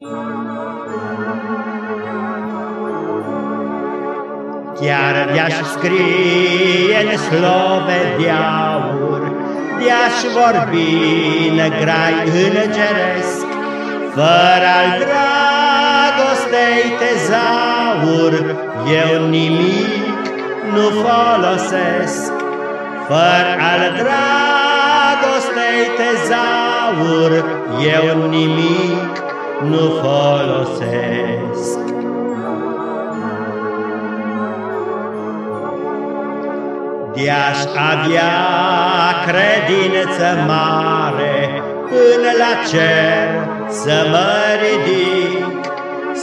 Chiar de-aș scrie în slove de aur, De-aș vorbi în grai îngeresc, Fără al dragostei tezaur, Eu nimic nu folosesc. Fără al dragostei tezaur, Eu nimic nu folosesc. De-aș avea credință mare Până la cer să mă ridic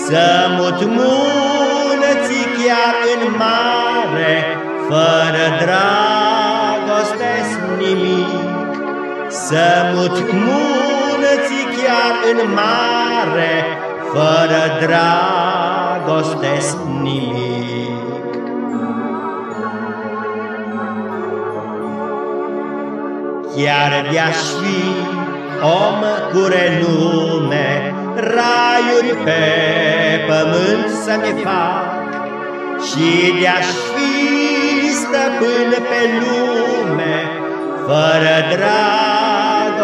Să mut munății chiar în mare Fără dragoste nimic Să mut munății chiar în mare Fără dragoste nimic. Chiar de-aș fi om cu renume, Raiuri pe pământ să-mi fac, Și de-aș fi stăpân pe lume, Fără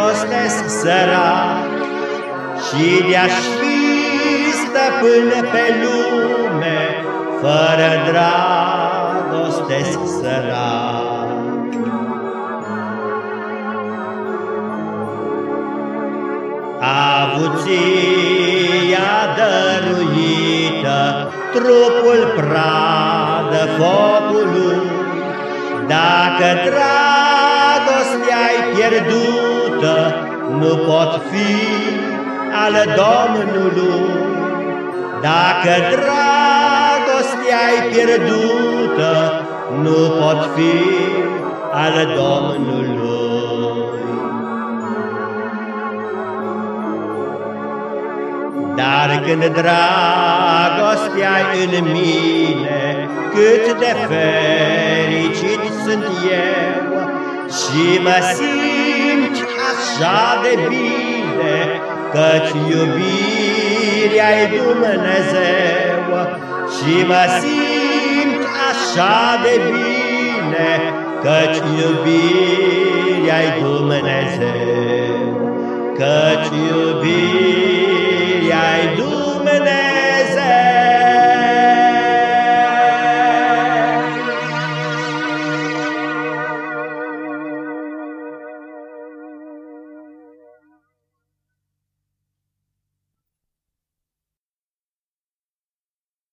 dragoste sărac, Și de-aș fi stăpân pe lume, Fără dragoste sărac. Avuția dăruită, trupul pradă focului, Dacă dragostea-i pierdută, nu pot fi al Domnului. Dacă dragostea-i pierdută, nu pot fi al Domnului. Dar când dragostea în mine, Cât de fericit sunt eu, Și mă simt așa de bine, Căci iubirea-i Dumnezeu, Și mă simt așa de bine, Căci iubirea-i Dumnezeu, Căci iubirea ai Dumnezeu.